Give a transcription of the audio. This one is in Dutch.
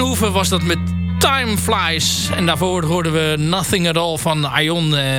hoeve was dat met Time Flies. En daarvoor hoorden we Nothing at All van Ion.